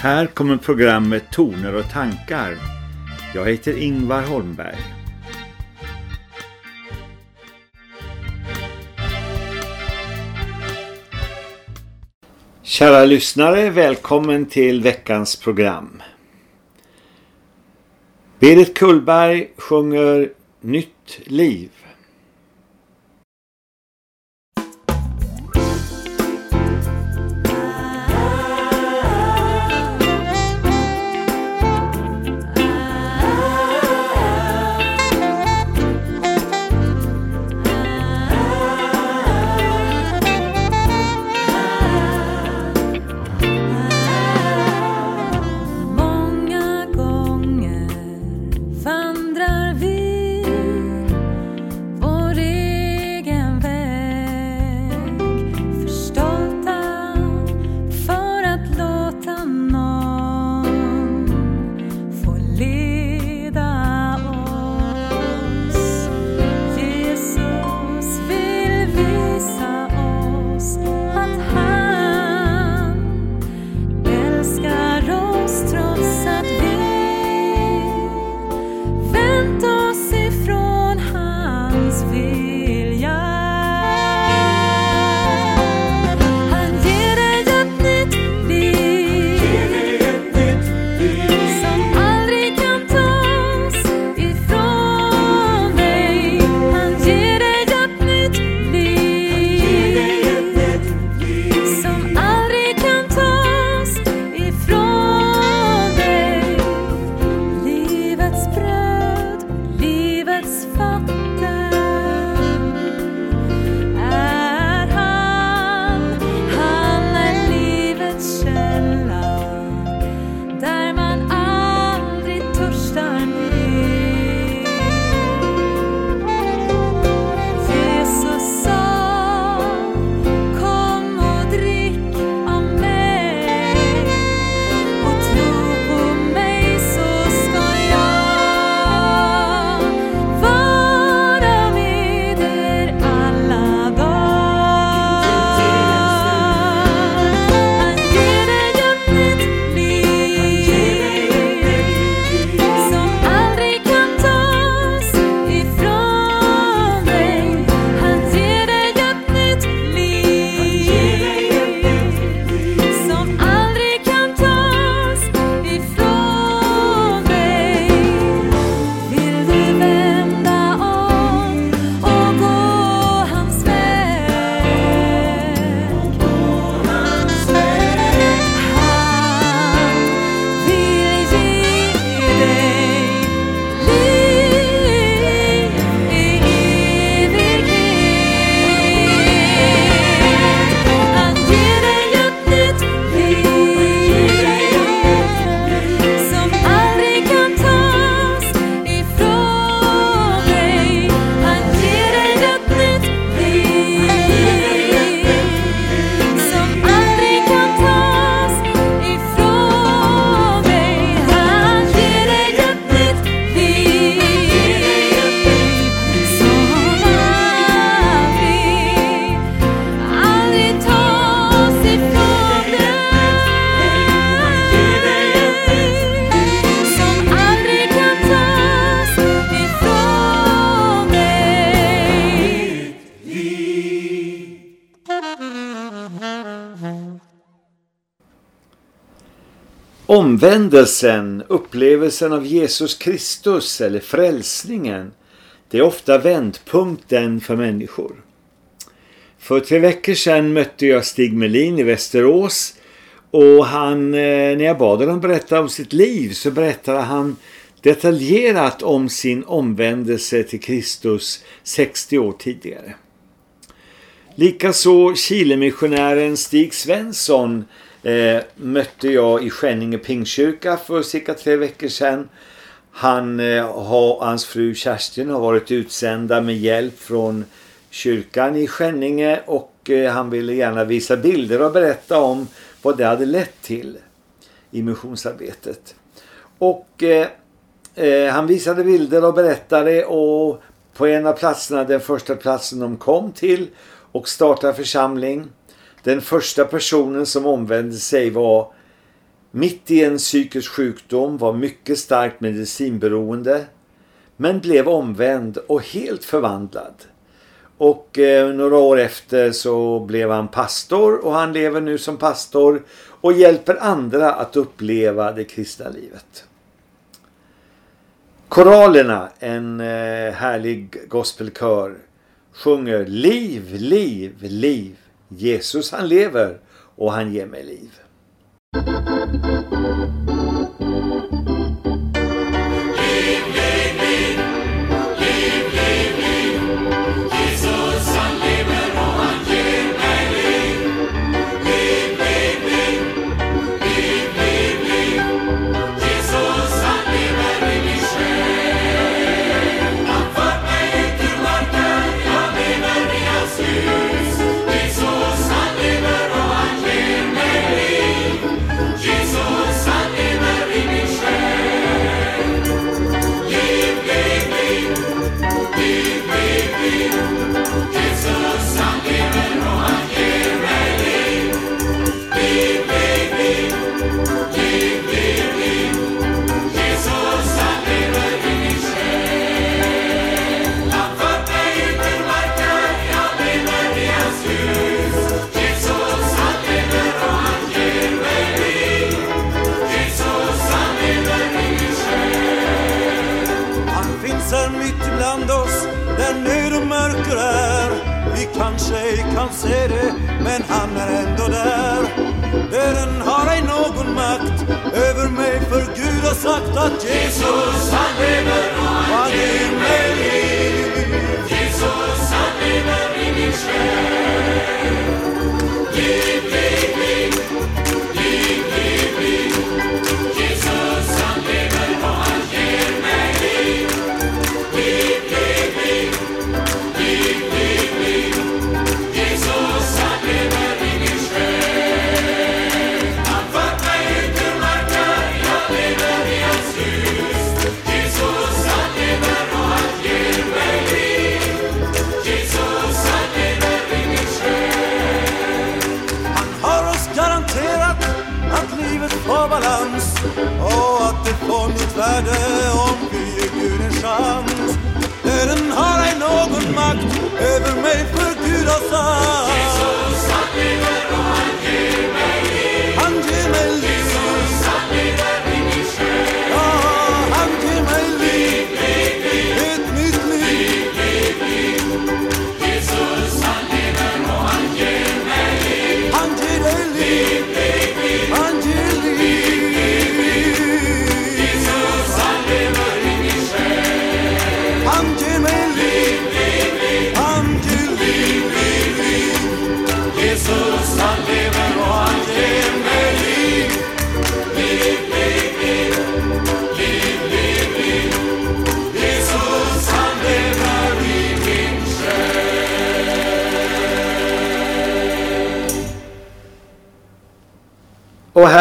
Här kommer programmet Toner och tankar. Jag heter Ingvar Holmberg. Kära lyssnare, välkommen till veckans program. Berit Kullberg sjunger Nytt liv. Omvändelsen, upplevelsen av Jesus Kristus eller frälsningen, det är ofta vändpunkten för människor. För tre veckor sedan mötte jag Stig Melin i Västerås och han, eh, när jag bad honom berätta om sitt liv så berättade han detaljerat om sin omvändelse till Kristus 60 år tidigare. Likaså Chilemissionären Stig Svensson eh, mötte jag i Skänninge Pingkyrka för cirka tre veckor sedan. Han eh, hans fru Kerstin har varit utsända med hjälp från kyrkan i Skänninge och eh, han ville gärna visa bilder och berätta om vad det hade lett till i missionsarbetet. Och eh, eh, han visade bilder och berättade och på en av platserna, den första platsen de kom till och startade församling den första personen som omvände sig var mitt i en psykisk sjukdom, var mycket starkt medicinberoende men blev omvänd och helt förvandlad. Och eh, några år efter så blev han pastor och han lever nu som pastor och hjälper andra att uppleva det kristna livet. Koralerna, en eh, härlig gospelkör, sjunger Liv, liv, liv. Jesus han lever och han ger mig liv. Kan se det, men han är ändå där. Döden har ej någon makt över mig, för Gud har sagt att Jesus, han lever och han ger mig liv. Jesus, han lever i min själ.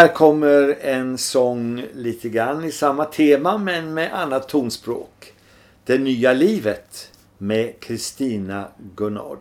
Här kommer en sång lite grann i samma tema men med annat tonspråk. Det nya livet med Kristina Gunnardo.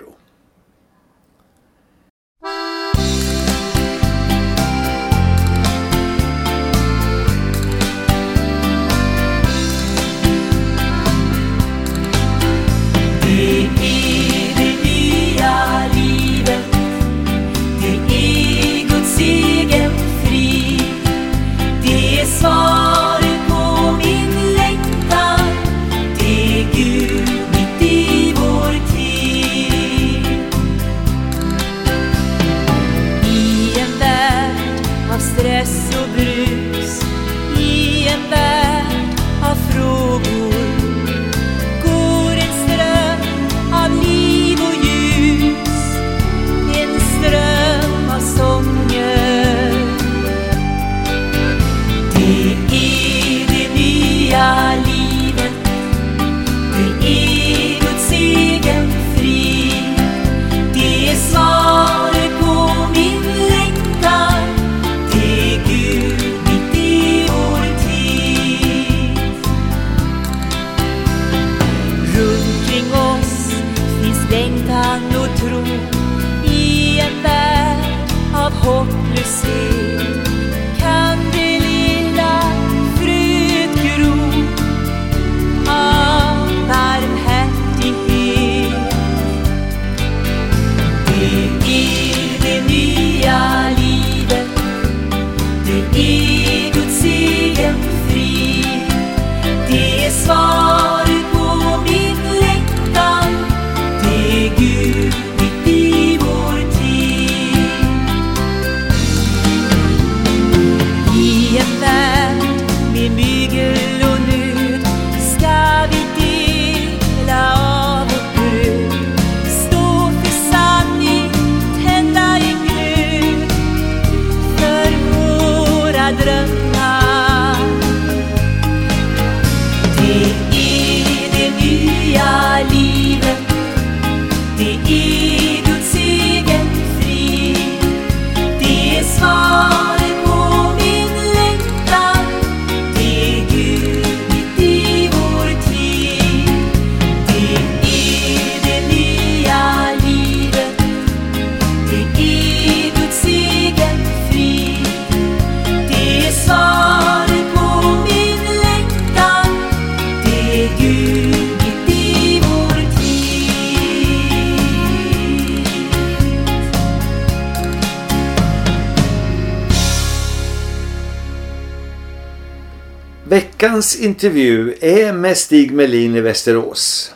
Veckans intervju är med Stig Melin i Västerås.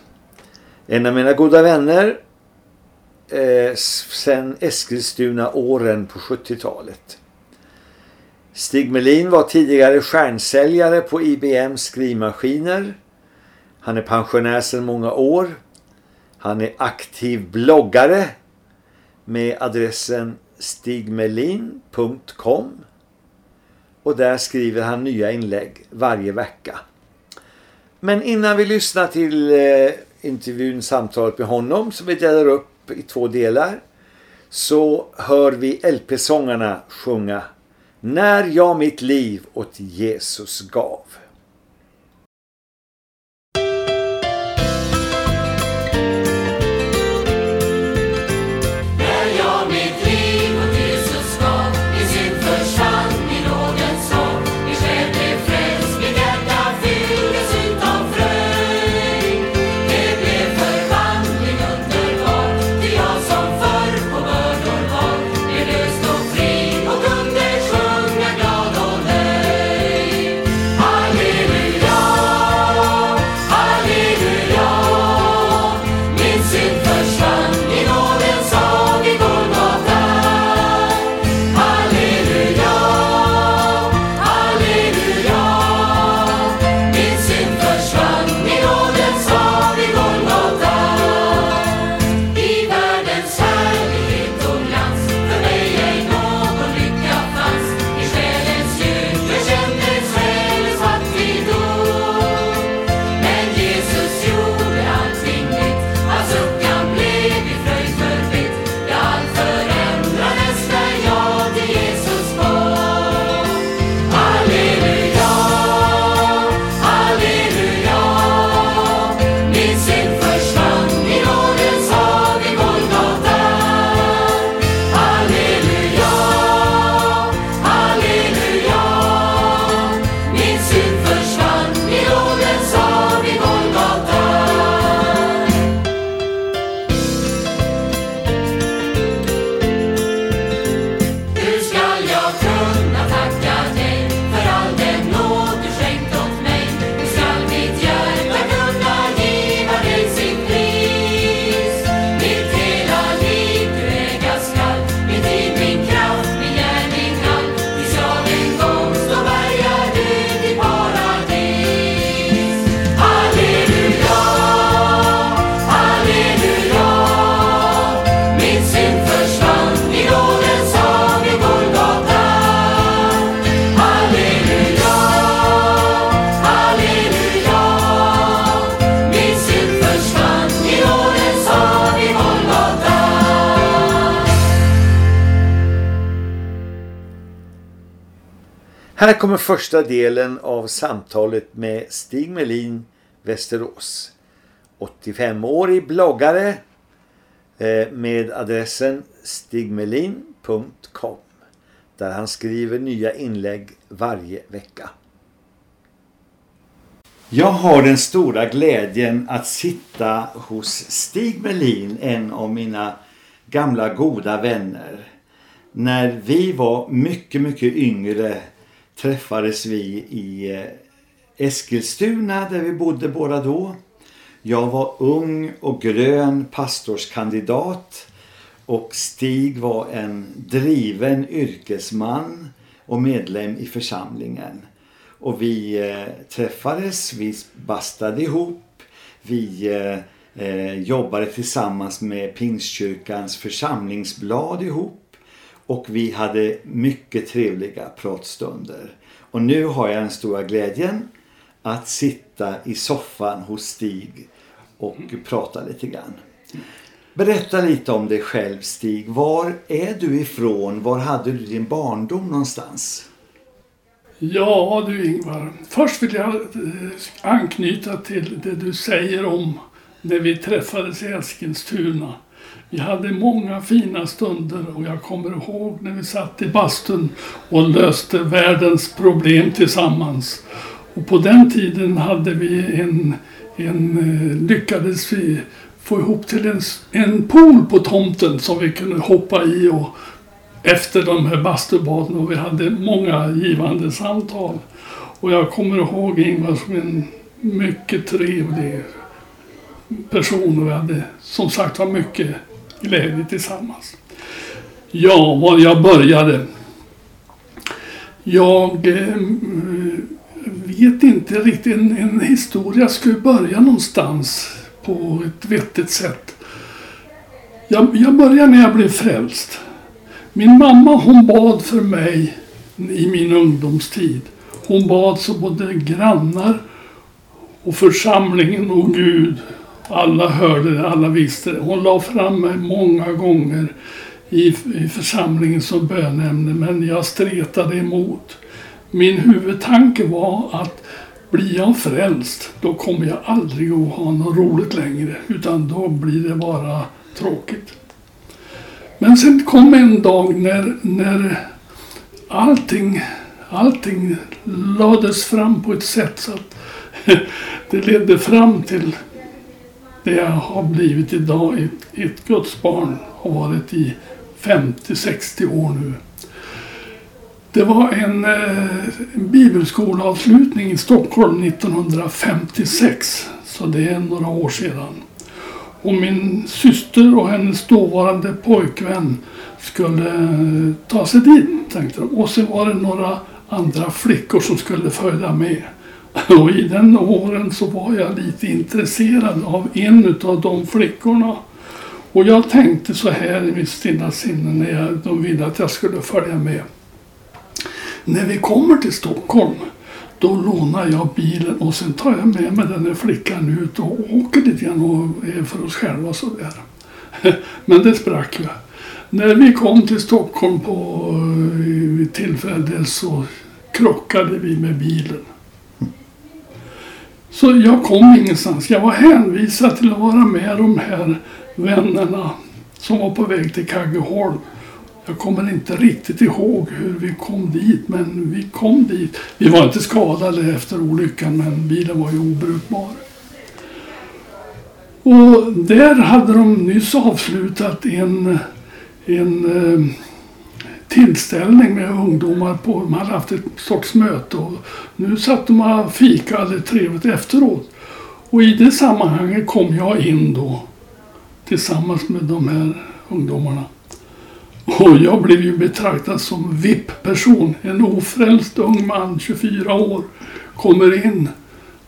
En av mina goda vänner eh, sen Eskilstuna-åren på 70-talet. Stig Melin var tidigare stjärnsäljare på IBM skrivmaskiner. Han är pensionär sedan många år. Han är aktiv bloggare med adressen stigmelin.com och där skriver han nya inlägg varje vecka. Men innan vi lyssnar till eh, intervjun, samtalet med honom som vi delar upp i två delar så hör vi LP-sångarna sjunga När jag mitt liv åt Jesus gav. Här kommer första delen av samtalet med Stig Melin Västerås. 85-årig bloggare eh, med adressen stigmelin.com där han skriver nya inlägg varje vecka. Jag har den stora glädjen att sitta hos Stig Melin, en av mina gamla goda vänner. När vi var mycket, mycket yngre träffades vi i eh, Eskilstuna där vi bodde båda då. Jag var ung och grön pastorskandidat och Stig var en driven yrkesman och medlem i församlingen. Och vi eh, träffades, vi bastade ihop, vi eh, eh jobbade tillsammans med Pingstkyrkans församlingsblad ihop och vi hade mycket trevliga pratstunder. Och nu har jag den stora glädjen att sitta i soffan hos Stig och prata lite grann. Berätta lite om dig själv Stig. Var är du ifrån? Var hade du din barndom någonstans? Ja du Ingvar, först vill jag eh, anknyta till det du säger om när vi träffades i Eskilstuna. Vi hade många fina stunder och jag kommer ihåg när vi satt i bastun och löste världens problem tillsammans. Och på den tiden hade vi en, en eh, lyckades vi få ihop till en, en pool på tomten som vi kunde hoppa i och efter de här bastubaden och vi hade många givande samtal. Och jag kommer ihåg Ingvar som en mycket trevlig person och vi hade som sagt var mycket glädje tillsammans. Ja, var jag började. Jag eh, vet inte riktigt. En, en historia ju börja någonstans på ett vettigt sätt. Jag, jag började när jag blev frälst. Min mamma hon bad för mig i min ungdomstid. Hon bad så både grannar och församlingen och Gud. Alla hörde det, alla visste det. Hon la fram mig många gånger i, i församlingen som bönämne men jag stretade emot. Min huvudtanke var att blir jag frälst då kommer jag aldrig att ha något roligt längre utan då blir det bara tråkigt. Men sen kom en dag när, när allting, allting lades fram på ett sätt så att det ledde fram till det jag har blivit idag. Ett, ett Guds barn har varit i 50-60 år nu. Det var en, eh, en bibelskolavslutning i Stockholm 1956. Så det är några år sedan. Och min syster och hennes dåvarande pojkvän skulle eh, ta sig dit, tänkte de. Och så var det några andra flickor som skulle följa med. Och i den åren så var jag lite intresserad av en av de flickorna. Och jag tänkte så här i mitt stilla sinne när jag, de ville att jag skulle följa med. När vi kommer till Stockholm då lånar jag bilen och sen tar jag med mig den här flickan ut och åker lite grann och är för oss själva sådär. Men det sprack ju. När vi kom till Stockholm på eh, tillfälle så krockade vi med bilen. Så jag kom ingenstans. Jag var hänvisad till att vara med de här vännerna som var på väg till Kaggeholm. Jag kommer inte riktigt ihåg hur vi kom dit, men vi kom dit. Vi var inte skadade efter olyckan, men bilen var ju obrukbar. Och där hade de nyss avslutat en, en eh, tillställning med ungdomar. På, de hade haft ett sorts möte och nu satt de och fikade trevligt efteråt. Och i det sammanhanget kom jag in då tillsammans med de här ungdomarna. Och jag blev ju betraktad som VIP-person. En ofrälst ung man, 24 år, kommer in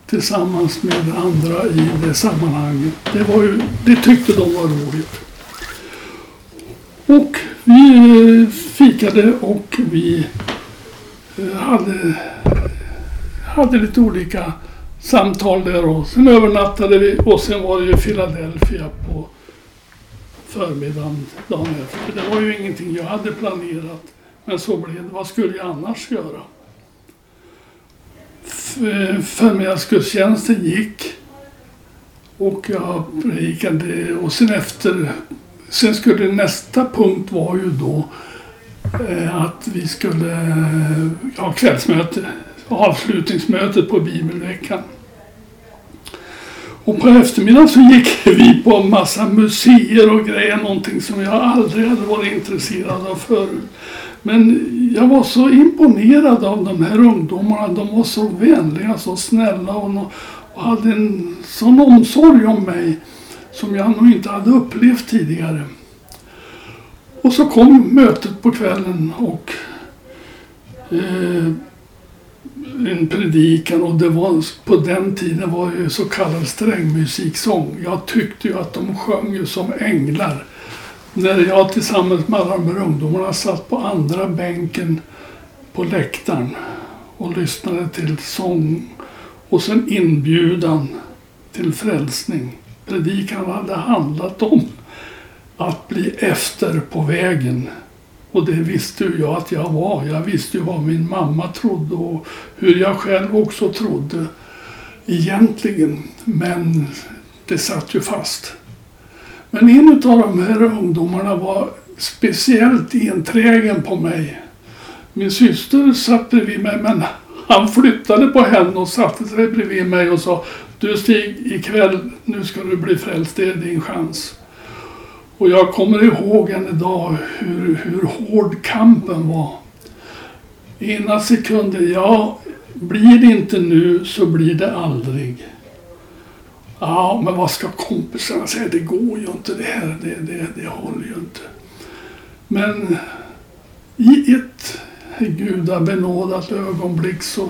tillsammans med andra i det sammanhanget. Det, var ju, det tyckte de var roligt. Och vi eh, fikade och vi eh, hade, hade lite olika samtal där och sen övernattade vi och sen var det ju Philadelphia på förmiddagen dagen efter. Det var ju ingenting jag hade planerat. Men så blev det. Vad skulle jag annars göra? Eh, förmiddagsgudstjänsten gick. Och jag predikade och sen efter Sen skulle nästa punkt vara ju då eh, att vi skulle eh, ha kvällsmöte, avslutningsmötet på bibelveckan. Och på eftermiddagen så gick vi på en massa museer och grejer, någonting som jag aldrig hade varit intresserad av förut. Men jag var så imponerad av de här ungdomarna. De var så vänliga, så snälla och, och hade en sån omsorg om mig som jag nog inte hade upplevt tidigare. Och så kom mötet på kvällen och eh, en predikan och det var på den tiden var det så kallad strängmusiksång. Jag tyckte ju att de sjöng som änglar. När jag tillsammans med alla de här ungdomarna satt på andra bänken på läktaren och lyssnade till sång och sen inbjudan till frälsning. Predikan hade handlat om att bli efter på vägen och det visste ju jag att jag var. Jag visste ju vad min mamma trodde och hur jag själv också trodde egentligen. Men det satt ju fast. Men en av de här ungdomarna var speciellt enträgen på mig. Min syster satt bredvid mig men han flyttade på henne och satte sig bredvid mig och sa du Stig, ikväll nu ska du bli frälst, det är din chans. Och jag kommer ihåg än idag hur, hur hård kampen var. Ena sekunden, ja, blir det inte nu så blir det aldrig. Ja, men vad ska kompisarna säga? Det går ju inte det här. Det, det, det håller ju inte. Men i ett gudabenådat ögonblick så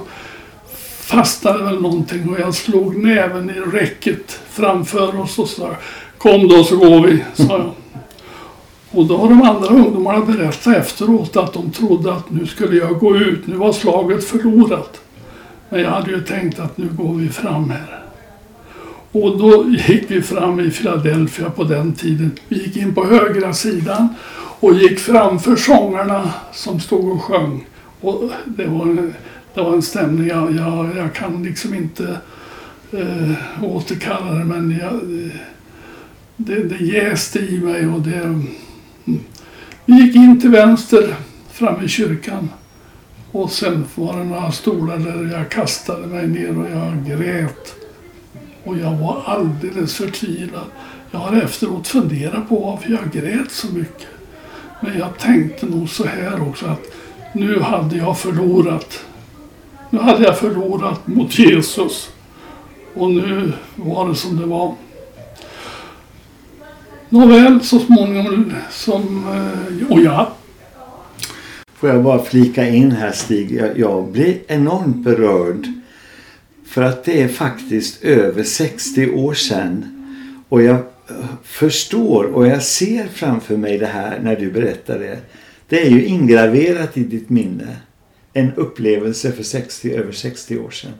fastnade väl någonting och jag slog näven i räcket framför oss och sa Kom då så går vi, sa jag. Och då har de andra ungdomarna berättat efteråt att de trodde att nu skulle jag gå ut, nu var slaget förlorat. Men jag hade ju tänkt att nu går vi fram här. Och då gick vi fram i Philadelphia på den tiden. Vi gick in på högra sidan och gick framför sångarna som stod och sjöng. Och det var en, det var en stämning, jag, jag, jag kan liksom inte eh, återkalla det men jag, det, det jäste i mig och det... Mm. Vi gick in till vänster framme i kyrkan och sen var det några stolar där jag kastade mig ner och jag grät. Och jag var alldeles förtvivlad. Jag har efteråt funderat på varför jag grät så mycket. Men jag tänkte nog så här också att nu hade jag förlorat. Nu hade jag förlorat mot Jesus. Och nu var det som det var. Nåväl, så småningom som... Eh, och ja. Får jag bara flika in här Stig. Jag, jag blir enormt berörd. För att det är faktiskt över 60 år sedan. Och jag eh, förstår och jag ser framför mig det här när du berättar det. Det är ju ingraverat i ditt minne. En upplevelse för 60, över 60 år sedan.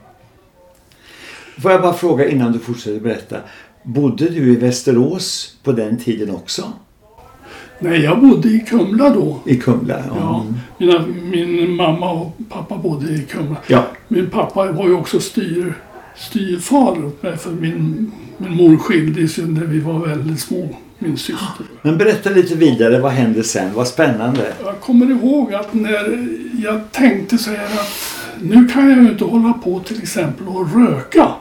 Får jag bara fråga innan du fortsätter berätta. Bodde du i Västerås på den tiden också? Nej, jag bodde i Kumla då. I Kumla? Ja, mina, min mamma och pappa bodde i Kumla. ja. Min pappa var ju också styr, styrfar åt mig för min, min mor skildes ju när vi var väldigt små, min syster. Men berätta lite vidare. Vad hände sen? Vad spännande. Jag kommer ihåg att när jag tänkte så här att nu kan jag ju inte hålla på till exempel och röka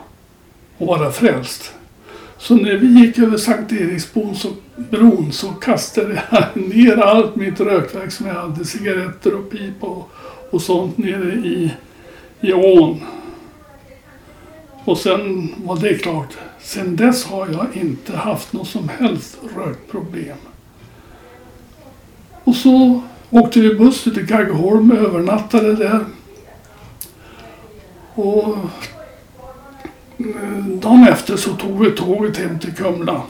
och vara frälst. Så när vi gick över Sankt Eriksbron så, bron så kastade jag ner allt mitt rökverk som jag hade, cigaretter och pipa och, och sånt nere i, i ån. Och sen var det klart. Sen dess har jag inte haft något som helst rökproblem. Och så åkte vi buss till Kaggeholm, övernattade där. Och eh, dagen efter så tog vi tåget hem till Kumla.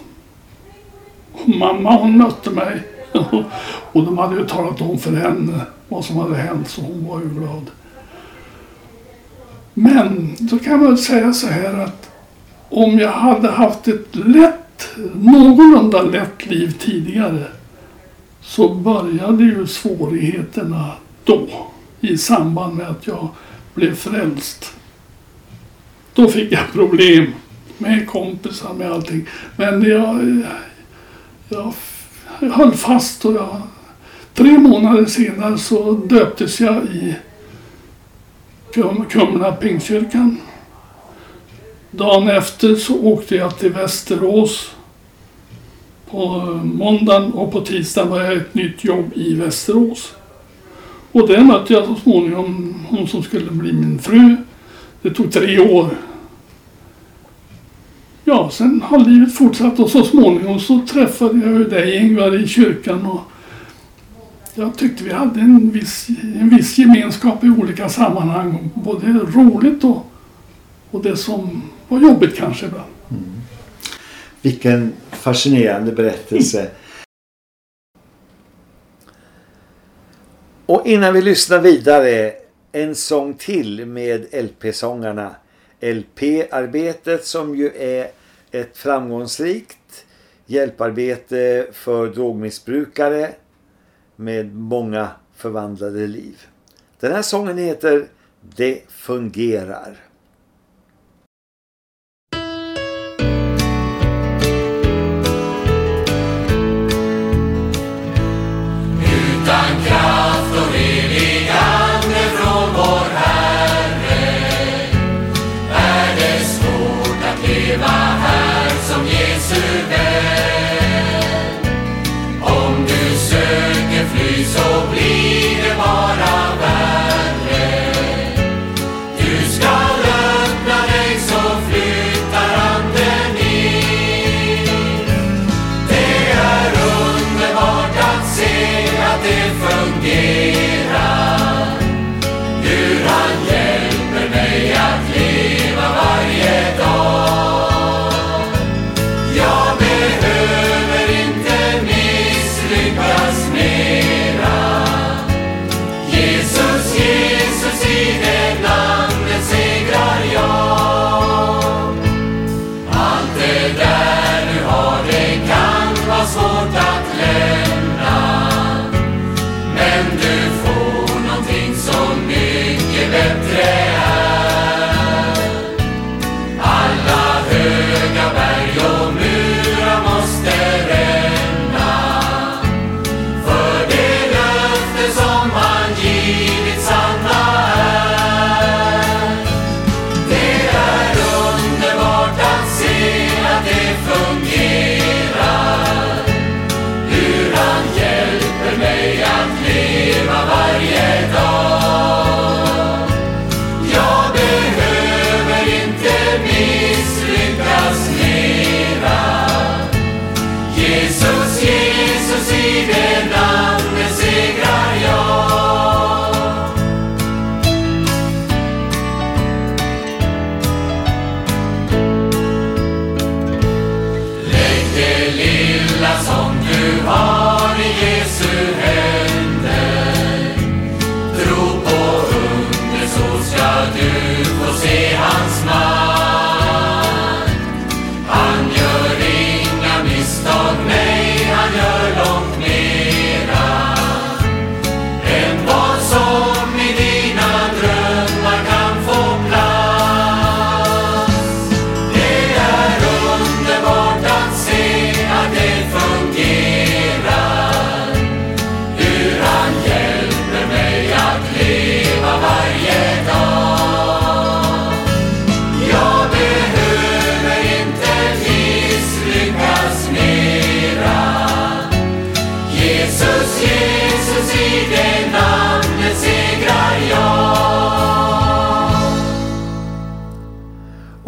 Och mamma hon mötte mig. Och de hade ju talat om för henne vad som hade hänt så hon var ju glad. Men då kan man säga så här att om jag hade haft ett lätt, någorlunda lätt liv tidigare så började ju svårigheterna då i samband med att jag blev frälst. Då fick jag problem med kompisar med allting. Men jag, jag, jag höll fast och jag, tre månader senare så döptes jag i Kumla Pingstkyrkan. Dagen efter så åkte jag till Västerås på eh, måndagen och på tisdagen var jag ett nytt jobb i Västerås. Och där mötte jag så småningom hon som skulle bli min fru. Det tog tre år. Ja, sen har livet fortsatt och så småningom så träffade jag ju dig Ingvar i kyrkan och jag tyckte vi hade en viss, en viss gemenskap i olika sammanhang. Både roligt och, och det som var jobbigt kanske ibland. Mm. Vilken fascinerande berättelse. Och innan vi lyssnar vidare, en sång till med LP-sångarna. LP-arbetet som ju är ett framgångsrikt hjälparbete för drogmissbrukare med många förvandlade liv. Den här sången heter Det fungerar.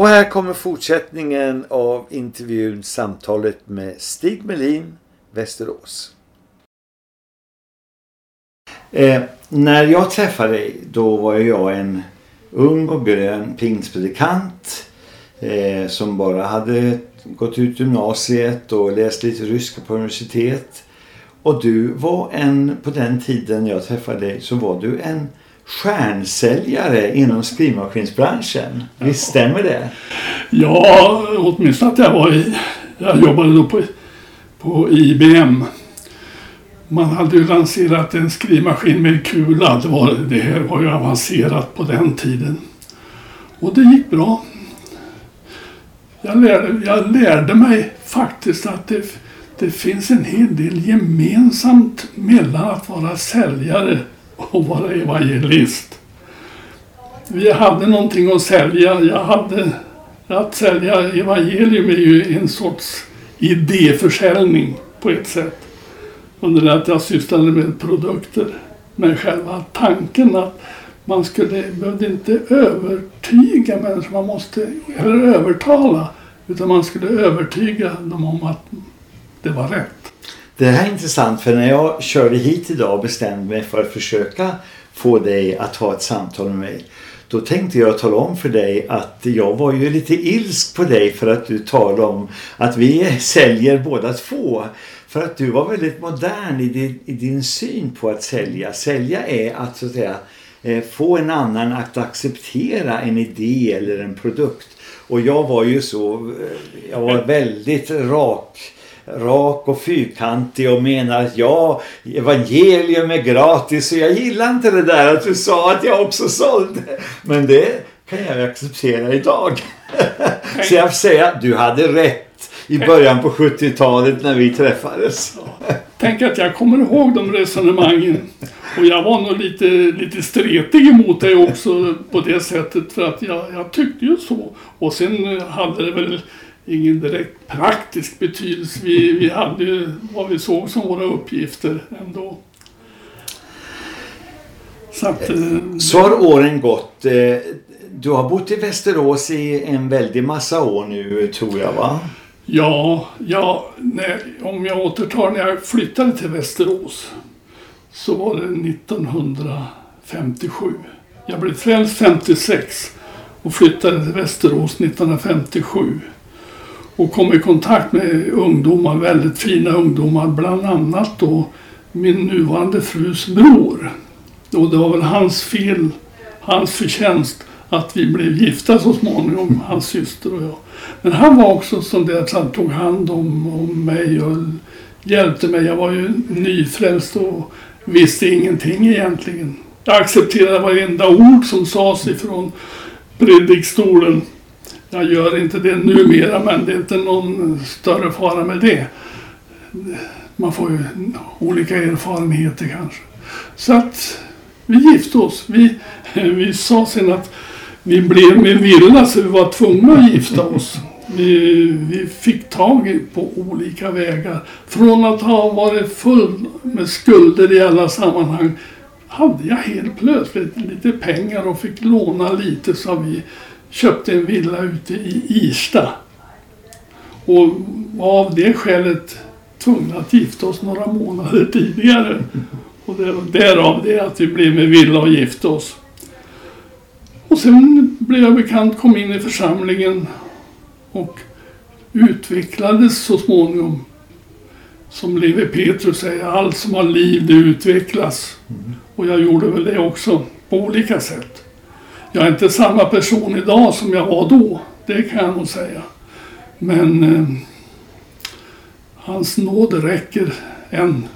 Och här kommer fortsättningen av intervjun, samtalet med Stig Melin, Västerås. Eh, när jag träffade dig då var jag en ung och grön pingstpredikant eh, som bara hade gått ut gymnasiet och läst lite ryska på universitet. Och du var en, på den tiden jag träffade dig så var du en stjärnsäljare inom skrivmaskinsbranschen. Visst stämmer det? Ja, åtminstone att jag var i... Jag jobbade då på, på IBM. Man hade ju lanserat en skrivmaskin med kula. Det, var, det här var ju avancerat på den tiden. Och det gick bra. Jag lärde, jag lärde mig faktiskt att det, det finns en hel del gemensamt mellan att vara säljare och vara evangelist. Vi hade någonting att sälja. Jag hade, att sälja evangelium är ju en sorts idéförsäljning på ett sätt. Under det att jag sysslade med produkter. Men själva tanken att man skulle, behövde inte övertyga människor, man måste, eller övertala. Utan man skulle övertyga dem om att det var rätt. Det här är intressant för när jag körde hit idag och bestämde mig för att försöka få dig att ha ett samtal med mig. Då tänkte jag tala om för dig att jag var ju lite ilsk på dig för att du talade om att vi säljer båda två. För att du var väldigt modern i din, i din syn på att sälja. Sälja är att så att säga eh, få en annan att acceptera en idé eller en produkt. Och jag var ju så, eh, jag var väldigt rak rak och fyrkantig och menar att ja, evangelium är gratis. Och jag gillar inte det där att du sa att jag också sålde. Men det kan jag acceptera idag. Så jag får säga, du hade rätt i början på 70-talet när vi träffades. Tänk att jag kommer ihåg de resonemangen. Och jag var nog lite, lite stretig emot dig också på det sättet. För att jag, jag tyckte ju så. Och sen hade det väl ingen direkt praktisk betydelse. Vi, vi hade ju vad vi såg som våra uppgifter ändå. Så, att, eh, så har åren gått. Eh, du har bott i Västerås i en väldig massa år nu tror jag va? Ja, ja när, om jag återtar när jag flyttade till Västerås så var det 1957. Jag blev frälst 56 och flyttade till Västerås 1957 och kom i kontakt med ungdomar, väldigt fina ungdomar, bland annat då min nuvarande frus bror. Och det var väl hans fel, hans förtjänst att vi blev gifta så småningom, hans syster och jag. Men han var också som det att han tog hand om, om mig och hjälpte mig. Jag var ju nyfrälst och visste ingenting egentligen. Jag accepterade varenda ord som sades ifrån predikstolen. Jag gör inte det numera men det är inte någon större fara med det. Man får ju olika erfarenheter kanske. Så att vi gifte oss. Vi, vi sa sen att vi blev med villa så vi var tvungna att gifta oss. Vi, vi fick tag på olika vägar. Från att ha varit full med skulder i alla sammanhang hade jag helt plötsligt lite pengar och fick låna lite så vi köpte en villa ute i Irsta. Och var av det skälet tvungna att gifta oss några månader tidigare. Och därav det att vi blev med villa och gifte oss. Och sen blev jag bekant, kom in i församlingen och utvecklades så småningom. Som Levi Petrus säger, allt som har liv det utvecklas. Och jag gjorde väl det också på olika sätt. Jag är inte samma person idag som jag var då. Det kan jag nog säga. Men eh, hans nåd räcker än.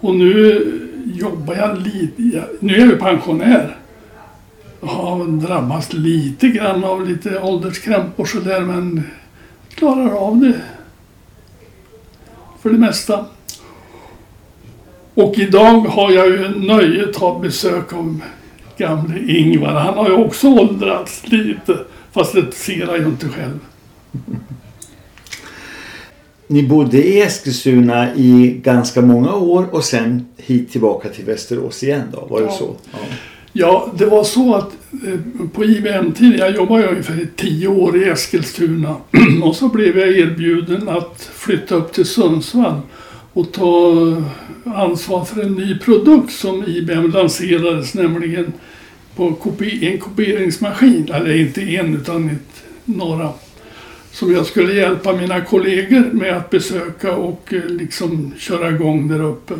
Och nu jobbar jag lite. Nu är jag ju pensionär. Jag har drabbats lite grann av lite ålderskrämpor sådär men klarar av det. För det mesta. Och idag har jag ju nöjet att ha besök av gamle Ingvar. Han har ju också åldrats lite. Fast det ser jag ju inte själv. Ni bodde i Eskilstuna i ganska många år och sen hit tillbaka till Västerås igen då? Var det ja. så? Ja. ja, det var så att eh, på IBM-tiden, jag jobbade ungefär i tio år i Eskilstuna och så blev jag erbjuden att flytta upp till Sundsvall och ta ansvar för en ny produkt som IBM lanserades, nämligen på kopi en kopieringsmaskin, eller inte en utan ett, några. Som jag skulle hjälpa mina kollegor med att besöka och eh, liksom köra igång där uppe.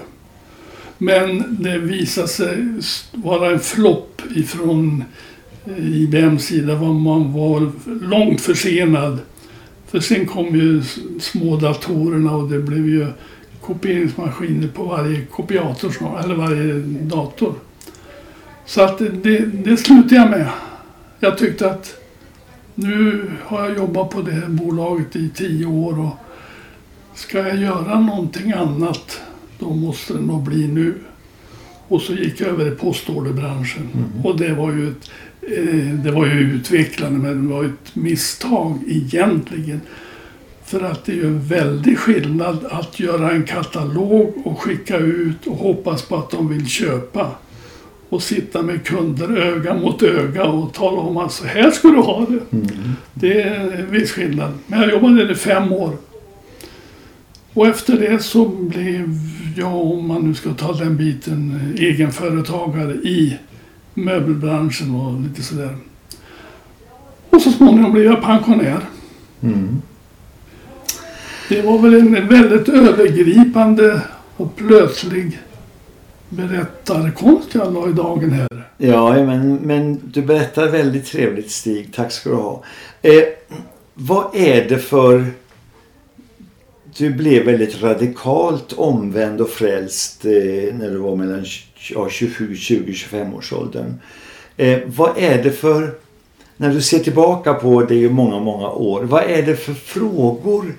Men det visade sig vara en flopp ifrån eh, IBMs sida. Man var långt försenad. För sen kom ju små datorerna och det blev ju kopieringsmaskiner på varje kopiator, eller varje dator. Så att det, det slutade jag med. Jag tyckte att nu har jag jobbat på det här bolaget i tio år och ska jag göra någonting annat då måste det nog bli nu. Och så gick jag över i postorderbranschen. Mm. Och det var ju ett, eh, det var ju utvecklande men det var ett misstag egentligen. För att det är ju en väldig skillnad att göra en katalog och skicka ut och hoppas på att de vill köpa. Och sitta med kunder öga mot öga och tala om att så här ska du ha det. Mm. Det är en viss skillnad. Men jag jobbade i fem år. Och efter det så blev jag, om man nu ska ta den biten, egenföretagare i möbelbranschen och lite sådär. Och så småningom blev jag pensionär. Mm. Det var väl en väldigt övergripande och plötslig berättarkonst jag la i dagen här. Ja, men, men du berättar väldigt trevligt Stig. Tack ska du ha. Eh, vad är det för... Du blev väldigt radikalt omvänd och frälst eh, när du var mellan ja, 20-25 års åldern. Eh, vad är det för... När du ser tillbaka på det är många, många år. Vad är det för frågor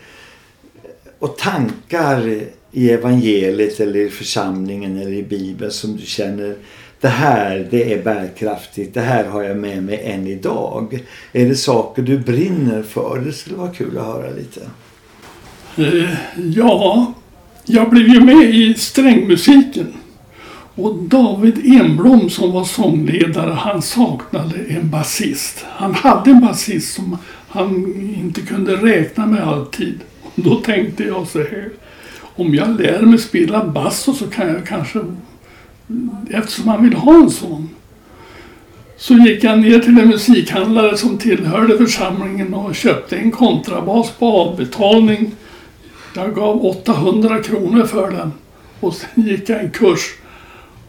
och tankar i evangeliet eller i församlingen eller i bibeln som du känner det här det är bärkraftigt, det här har jag med mig än idag. Är det saker du brinner för? Det skulle vara kul att höra lite. Eh, ja, jag blev ju med i strängmusiken. Och David Enblom som var sångledare, han saknade en basist. Han hade en basist som han inte kunde räkna med alltid. Då tänkte jag så här. Om jag lär mig spela basso så kan jag kanske, eftersom han vill ha en sån. Så gick jag ner till en musikhandlare som tillhörde församlingen och köpte en kontrabas på avbetalning. Jag gav 800 kronor för den. Och sen gick jag en kurs.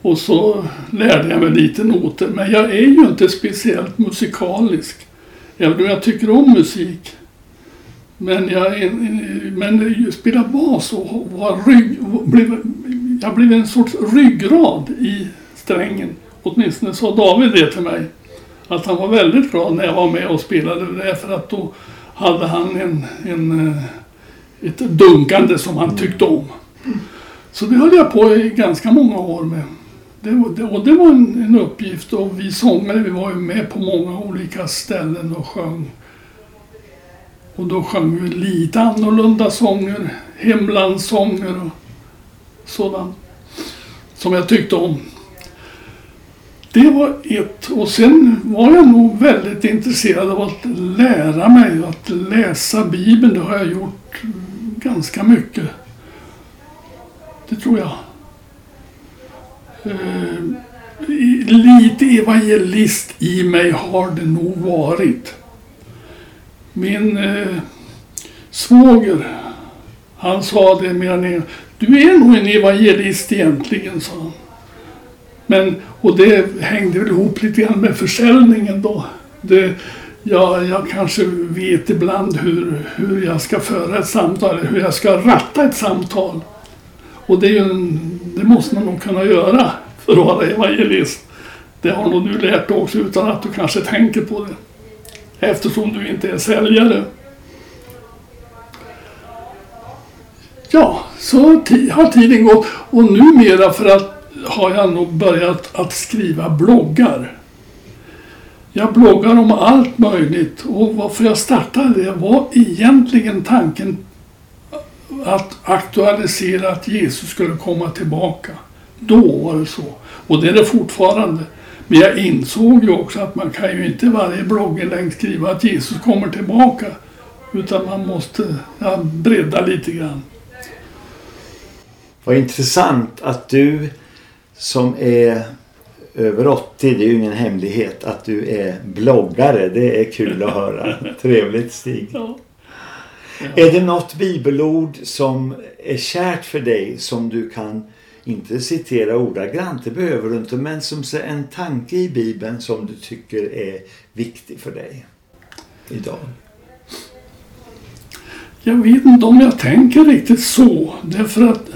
Och så lärde jag mig lite noter. Men jag är ju inte speciellt musikalisk. Även om jag tycker om musik. Men jag, men spela bas och var rygg, blev, jag blev en sorts ryggrad i strängen. Åtminstone sa David det till mig. Att han var väldigt glad när jag var med och spelade därför att då hade han en, en, eh, ett dunkande som han tyckte om. Så det höll jag på i ganska många år med. Det, det, och det var en, en uppgift och vi sångare vi var ju med på många olika ställen och sjöng och då sjöng vi lite annorlunda sånger, hemlandssånger och sådant. Som jag tyckte om. Det var ett. Och sen var jag nog väldigt intresserad av att lära mig att läsa Bibeln. Det har jag gjort ganska mycket. Det tror jag. Eh, lite evangelist i mig har det nog varit. Min eh, svåger, han sa det mer än Du är nog en evangelist egentligen, sa han. Men, och det hängde väl ihop lite grann med försäljningen då. Det, ja, jag kanske vet ibland hur, hur jag ska föra ett samtal, hur jag ska ratta ett samtal. Och det, en, det måste man nog kunna göra för att vara evangelist. Det har nog du lärt dig också utan att du kanske tänker på det eftersom du inte är säljare. Ja, så har tiden gått och numera för att har jag nog börjat att skriva bloggar. Jag bloggar om allt möjligt och varför jag startade det var egentligen tanken att aktualisera att Jesus skulle komma tillbaka. Då var det så. Och det är det fortfarande. Men jag insåg ju också att man kan ju inte varje blogginlägg skriva att Jesus kommer tillbaka. Utan man måste ja, bredda lite grann. Vad intressant att du som är över 80, det är ju ingen hemlighet att du är bloggare. Det är kul att höra. Trevligt Stig. Ja. Är det något bibelord som är kärt för dig som du kan, inte citera ordagrant, det behöver du inte, men som en tanke i bibeln som du tycker är viktig för dig idag? Jag vet inte om jag tänker riktigt så. Därför att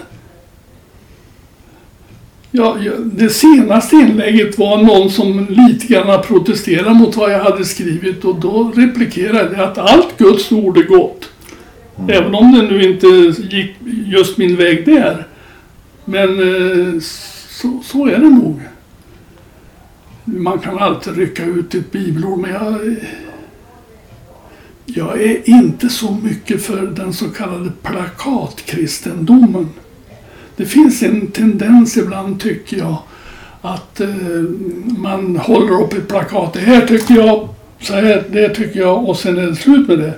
Ja, det senaste inlägget var någon som lite grann protesterade mot vad jag hade skrivit och då replikerade jag att allt Guds ord är gott. Även om det nu inte gick just min väg där. Men eh, så, så är det nog. Man kan alltid rycka ut ett bibelord men jag, jag är inte så mycket för den så kallade plakatkristendomen. Det finns en tendens ibland tycker jag att eh, man håller upp ett plakat. Det här tycker jag, så här, det tycker jag och sen är det slut med det.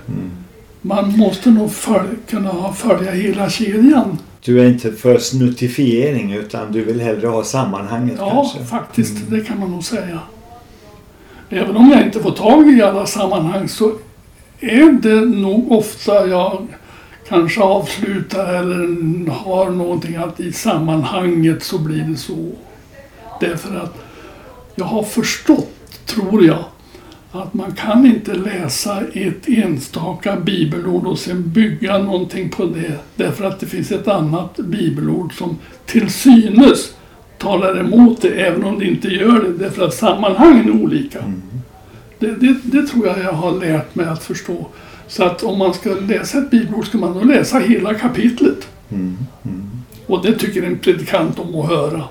Man måste nog följ, kunna följa hela kedjan. Du är inte för snuttifiering utan du vill hellre ha sammanhanget Ja, kanske? faktiskt. Det kan man nog säga. Även om jag inte får tag i alla sammanhang så är det nog ofta jag kanske avslutar eller har någonting att i sammanhanget så blir det så. Därför att jag har förstått, tror jag, att man kan inte läsa ett enstaka bibelord och sen bygga någonting på det. Därför att det finns ett annat bibelord som till synes talar emot det, även om det inte gör det. Därför att sammanhangen är olika. Det, det, det tror jag jag har lärt mig att förstå. Så att om man ska läsa ett bibelord ska man nog läsa hela kapitlet. Och det tycker en predikant om att höra.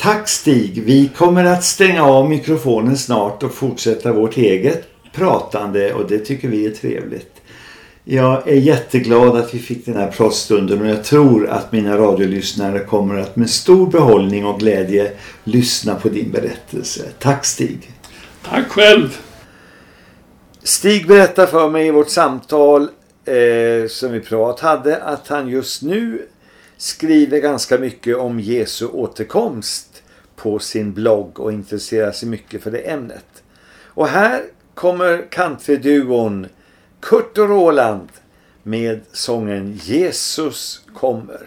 Tack Stig. Vi kommer att stänga av mikrofonen snart och fortsätta vårt eget pratande och det tycker vi är trevligt. Jag är jätteglad att vi fick den här pratstunden och jag tror att mina radiolyssnare kommer att med stor behållning och glädje lyssna på din berättelse. Tack Stig. Tack själv! Stig berättar för mig i vårt samtal eh, som vi prat hade att han just nu skriver ganska mycket om Jesu återkomst på sin blogg och intresserar sig mycket för det ämnet. Och här kommer countryduon Kurt och Roland med sången Jesus kommer.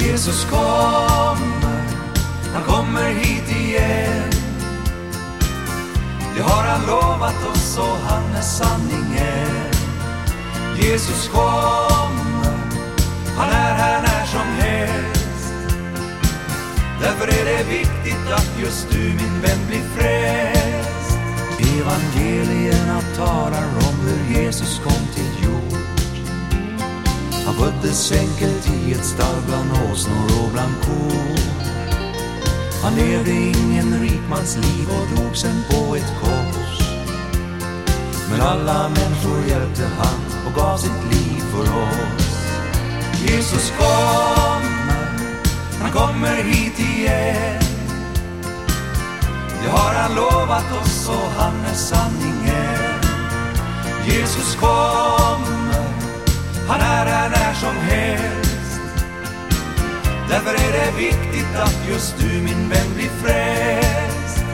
Jesus kommer, han kommer hit igen. Det har han lovat oss och han är sanningen. Jesus kommer, han är här när som helst. Därför är det viktigt att just du min vän blir frälst. Evangelierna talar om hur Jesus kom till jord. Han föddes enkelt i ett stall bland åsnor och bland kor. Han levde ingen rikmans liv och dog sen på ett kors. Men alla människor hjälpte han och gav sitt liv för oss. Jesus kommer, han kommer hit igen. Det har han lovat oss och han är sanningen. Jesus kommer, han är här när som helst. Därför är det viktigt att just du min vän blir frälst.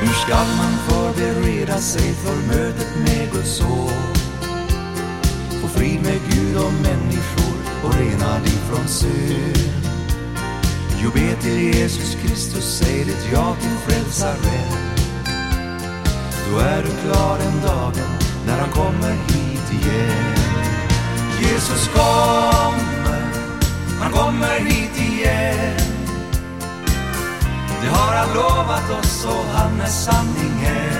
Hur skall man förbereda sig för mötet med Få frid med Gud och människor och rena liv från synd. Jo, be till Jesus Kristus, säg ditt ja till frälsaren. Då är du klar den dagen när han kommer hit igen. Jesus kommer, han kommer hit igen. Det har han lovat oss och han är sanningen.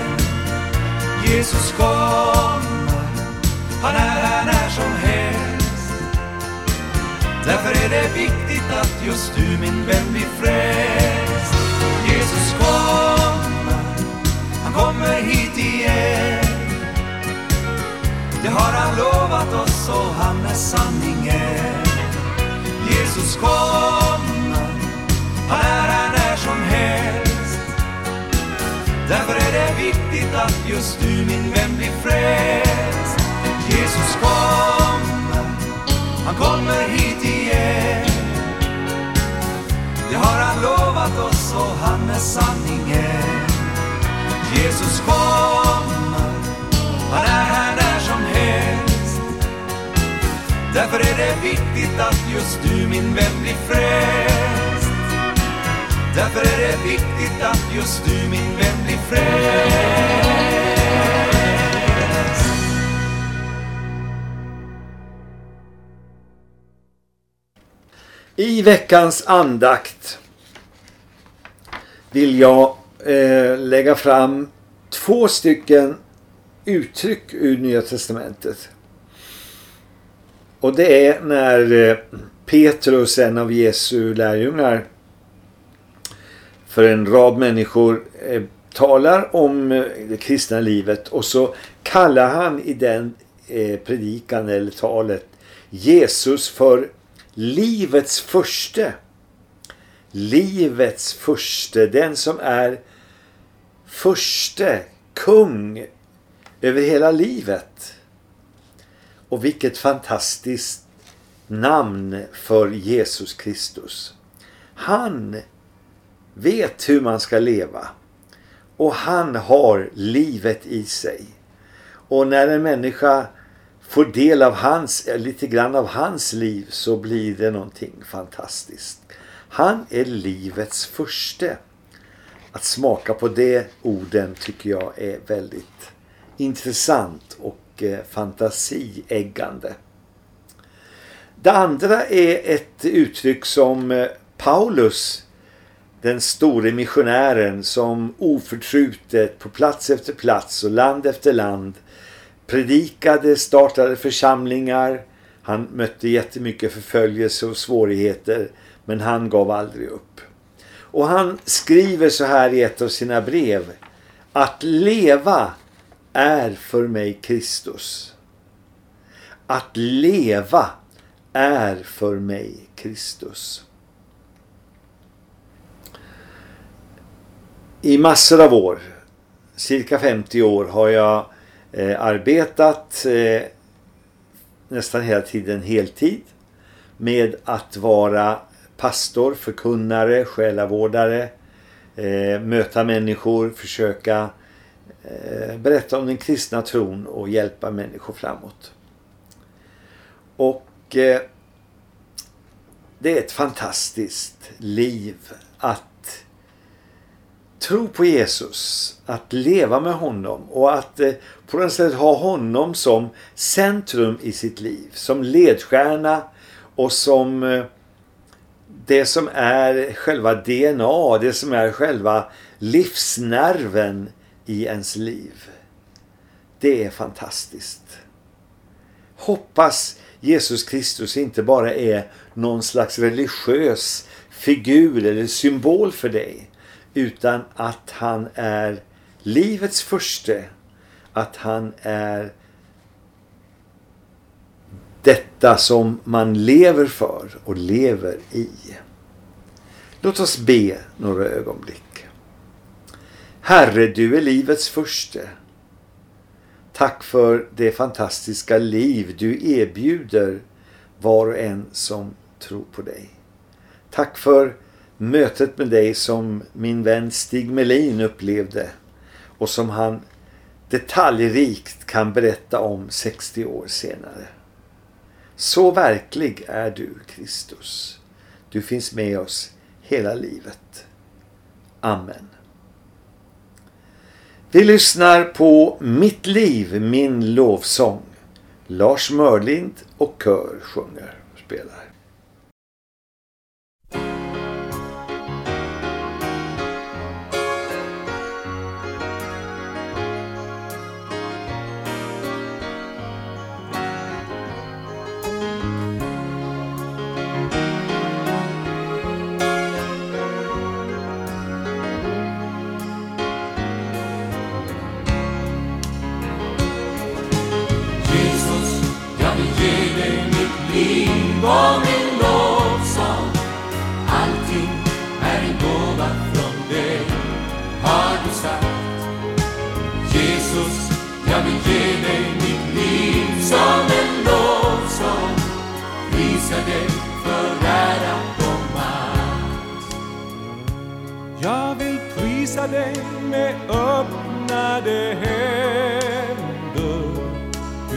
Jesus kommer, han är här när som helst. Därför är det viktigt att just du min vän blir frälst. Jesus kommer, han kommer hit igen. Det har han lovat oss och han är sanningen. Jesus kommer, han är här just du min vän blir frälst. Jesus kommer, han kommer hit igen. Det har han lovat oss och han är sanningen. Jesus kommer, han är här när som helst. Därför är det viktigt att just du min vän blir frälst. Därför är det viktigt att just du min vän blir frälst. I veckans andakt vill jag eh, lägga fram två stycken uttryck ur Nya Testamentet. Och det är när eh, Petrus, en av Jesu lärjungar, för en rad människor eh, talar om eh, det kristna livet och så kallar han i den eh, predikan eller talet Jesus för livets första. Livets första, den som är första kung över hela livet. Och vilket fantastiskt namn för Jesus Kristus. Han vet hur man ska leva. Och han har livet i sig. Och när en människa får del av hans, eh, lite grann av hans liv så blir det någonting fantastiskt. Han är livets första. Att smaka på det orden tycker jag är väldigt intressant och eh, fantasieggande. Det andra är ett uttryck som eh, Paulus, den store missionären som oförtrutet på plats efter plats och land efter land predikade, startade församlingar. Han mötte jättemycket förföljelse och svårigheter men han gav aldrig upp. Och han skriver så här i ett av sina brev. Att leva är för mig Kristus. Att leva är för mig Kristus. I massor av år, cirka 50 år, har jag Eh, arbetat eh, nästan hela tiden heltid med att vara pastor, förkunnare, själavårdare, eh, möta människor, försöka eh, berätta om den kristna tron och hjälpa människor framåt. Och eh, det är ett fantastiskt liv att tro på Jesus, att leva med honom och att eh, på något sätt ha honom som centrum i sitt liv, som ledstjärna och som eh, det som är själva DNA, det som är själva livsnerven i ens liv. Det är fantastiskt. Hoppas Jesus Kristus inte bara är någon slags religiös figur eller symbol för dig utan att han är livets första att han är detta som man lever för och lever i. Låt oss be några ögonblick. Herre, du är livets förste. Tack för det fantastiska liv du erbjuder var och en som tror på dig. Tack för mötet med dig som min vän Stig Melin upplevde och som han detaljrikt kan berätta om 60 år senare. Så verklig är du, Kristus. Du finns med oss hela livet. Amen. Vi lyssnar på Mitt liv, min lovsång. Lars Mörlind och kör sjunger och spelar.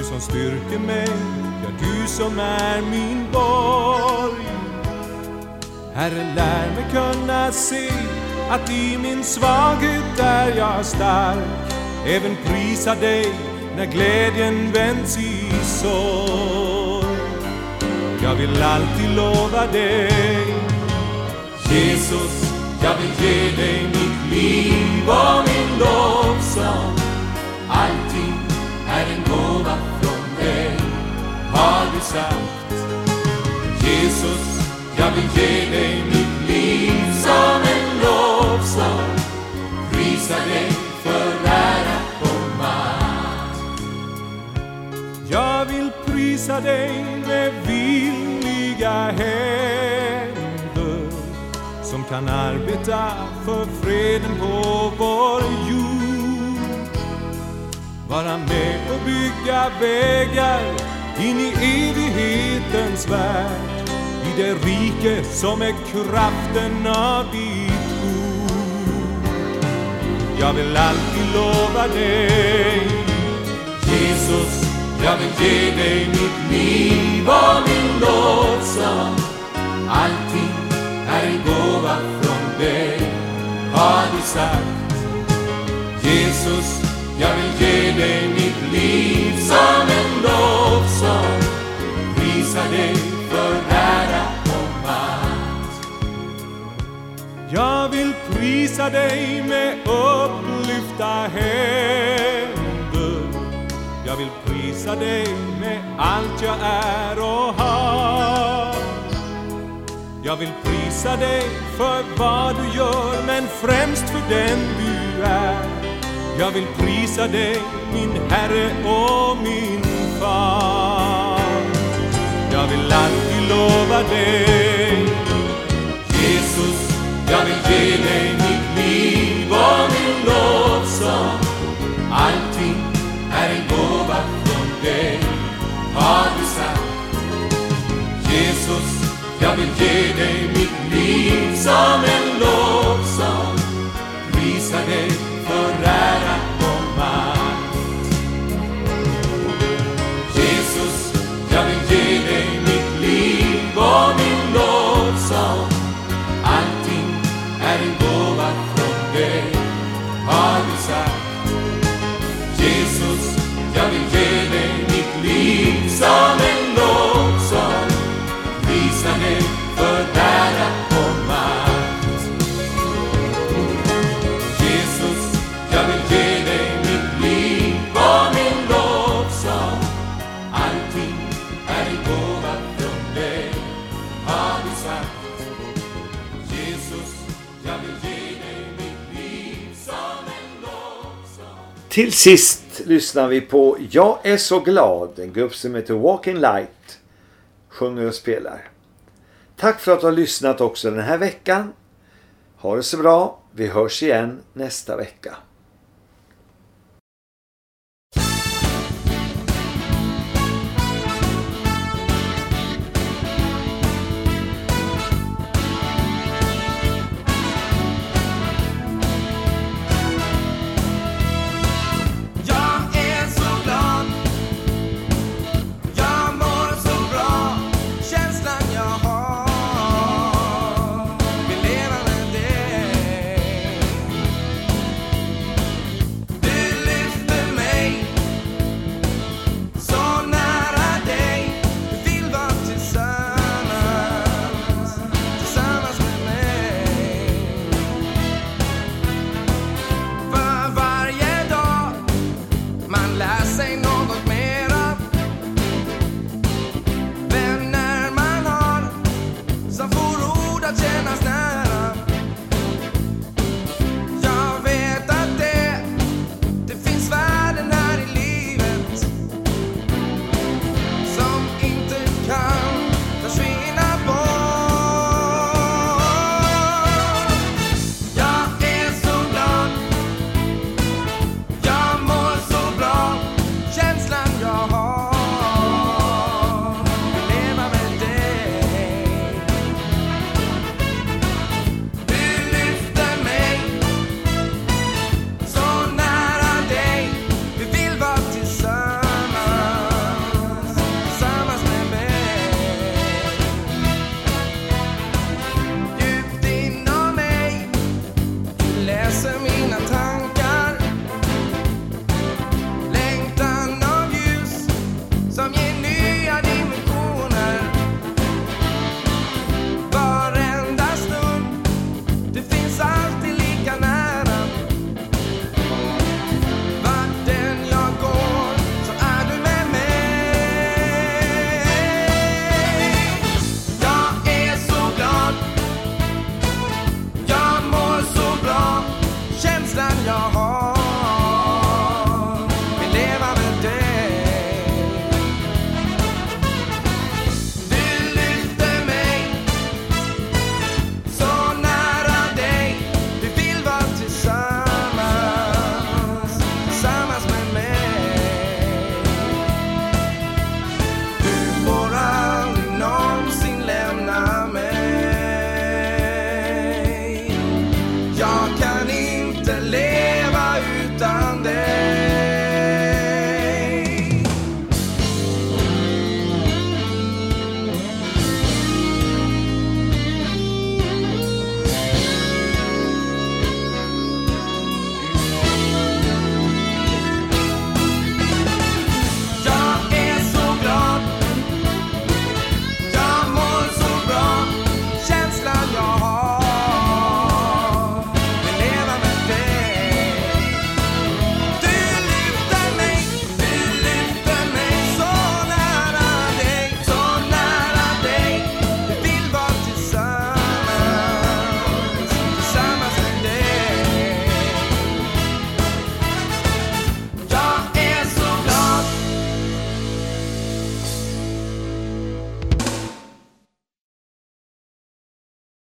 Som styrker mig, ja du som är min borg. Herre, lär mig kunna se att i min svaghet är jag stark. Även prisa dig när glädjen vänds i sorg. Jag vill alltid lova dig Jesus, jag vill ge dig mitt liv och min lovsång. Sagt. Jesus, jag vill ge dig mitt liv som en lovsång. Prisa dig för ära och makt. Jag vill prisa dig med villiga händer som kan arbeta för freden på vår jord. Vara med och bygga vägar in i evighetens värld i det rike som är kraften av ditt ord. Jag vill alltid lova dig Jesus, jag vill ge dig mitt liv och min lovsång. Allting är en gåva från dig, har du sagt. Jesus, jag vill ge dig mitt liv som en som Prisa dig för ära och makt. Jag vill prisa dig med upplyfta händer. Jag vill prisa dig med allt jag är och har. Jag vill prisa dig för vad du gör, men främst för den du är. Jag vill prisa dig, min Herre och min Far allt vi lovar dig Jesus, jag vill ge dig mitt liv och min lovsång. Allting är en gåva från dig, har du sagt. Jesus, jag vill ge dig mitt liv som en lovsång. Prisa dig Till sist lyssnar vi på Jag är så glad, en grupp som heter Walking Light sjunger och spelar. Tack för att du har lyssnat också den här veckan. Ha det så bra. Vi hörs igen nästa vecka.